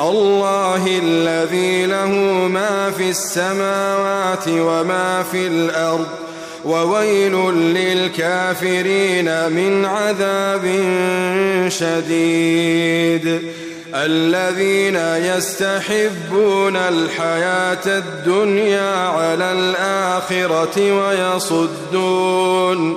الله الذي له ما في السماوات وما في الأرض وويل للكافرين من عذاب شديد. الذين يستحبون الحياة الدنيا على الآخرة ويصدون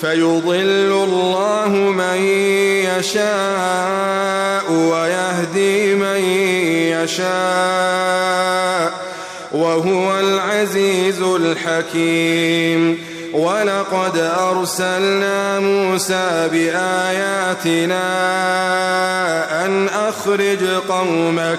فيضل الله من يشاء ويهدي من يشاء وهو العزيز الحكيم. ولقد أرسلنا موسى بآياتنا أن أخرج قومك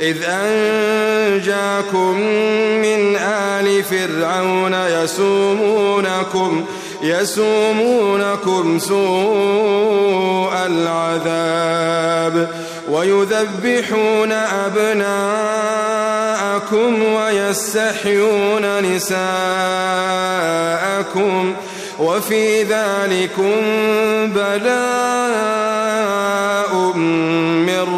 إذ أنجاكم من آل فرعون يسومونكم يسومونكم سوء العذاب ويذبحون أبناءكم ويستحيون نساءكم وفي ذلكم بلاء من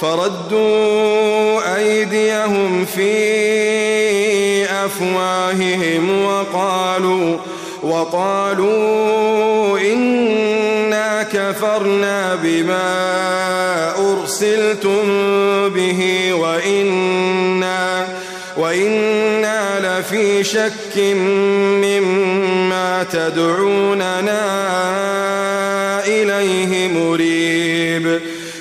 فردوا أيديهم في أفواههم وقالوا وقالوا إنا كفرنا بما أرسلتم به وإنا وإنا لفي شك مما تدعوننا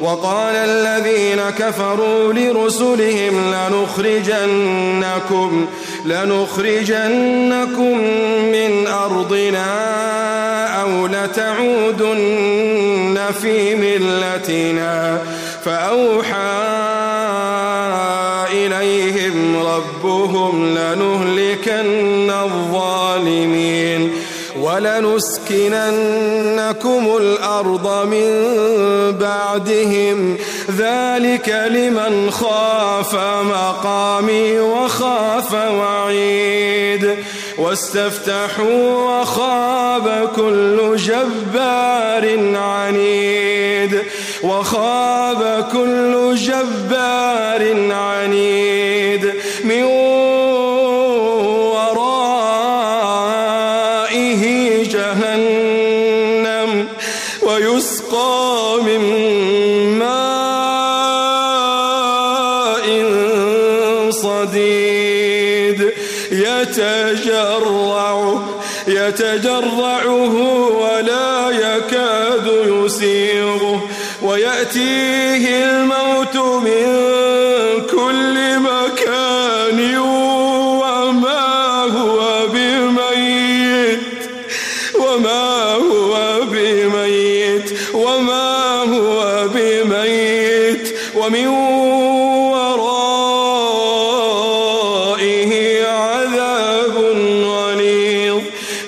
وقال الذين كفروا لرسلهم لنخرجنكم لنخرجنكم من أرضنا أو لتعودن في ملتنا. فأوحى إليهم ربهم لنهلكن ولنسكننكم الأرض من بعدهم. ذلك لمن خاف مقامي وخاف وعيد. واستفتحوا وخاب كل جبار عنيد. وخاب كل جبار عنيد. جهنم ويسقى من ماء صديد. يتجرع يتجرعه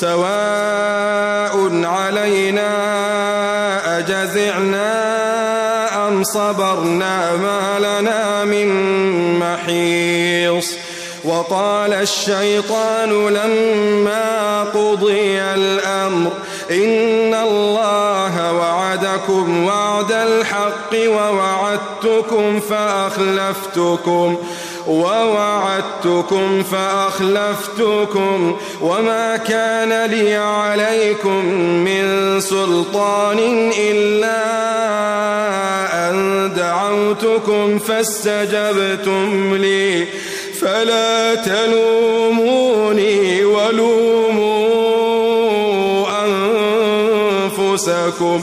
سواء علينا أجزعنا أم صبرنا ما لنا من محيص وقال الشيطان لما قضي الأمر إن وعدكم وعد الحق ووعدتكم فأخلفتكم ووعدتكم فأخلفتكم وما كان لي عليكم من سلطان إلا أن دعوتكم فاستجبتم لي فلا تلوموني ولوموا أنفسكم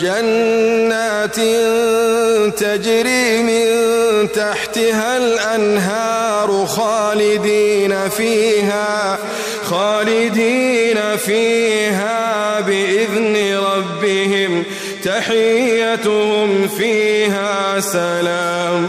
جنات تجري من تحتها الأنهار خالدين فيها خالدين فيها بإذن ربهم تحيتهم فيها سلام.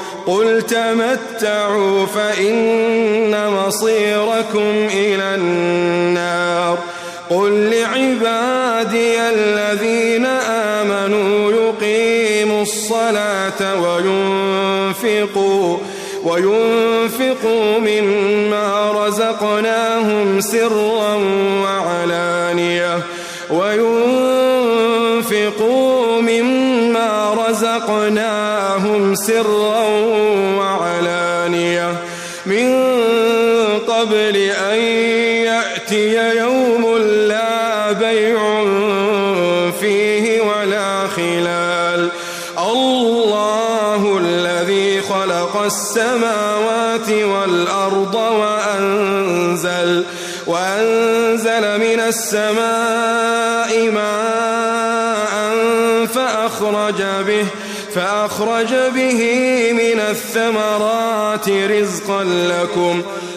قل تمتعوا فإن مصيركم إلى النار قل لعبادي الذين آمنوا يقيموا الصلاة وينفقوا وينفقوا مما رزقناهم سرا وعلانية وينفقوا مما رزقناهم سرا ولا خلال. الله الذي خلق السماوات والأرض وأنزل وأنزل من السماء ماء فأخرج به فأخرج به من الثمرات رزقا لكم.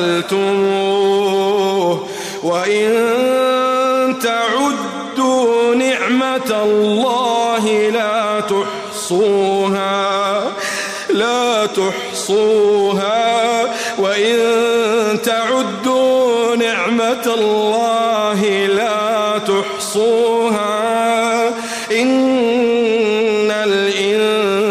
فعلتموه وإن تعدوا نعمة الله لا تحصوها لا تحصوها. وإن تعدوا نعمة الله لا تحصوها. إن الإنسان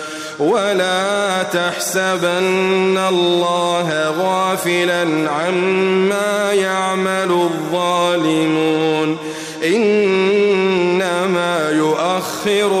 ولا تحسبن الله غافلا عما يعمل الظالمون إنما يؤخرهم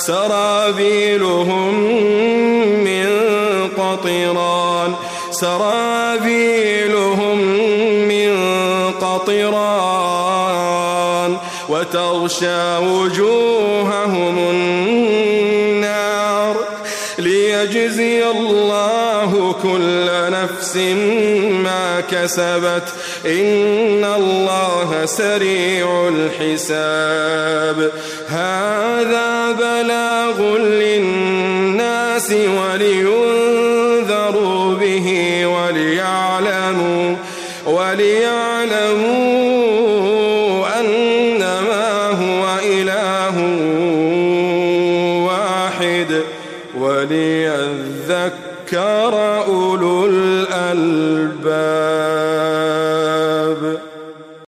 سرابيلهم من قطران. سرابيلهم من قطران. وتغشى وجوههم ليجزي الله كل نفس ما كسبت. إن الله سريع الحساب. هذا بلاغ للناس ولينذروا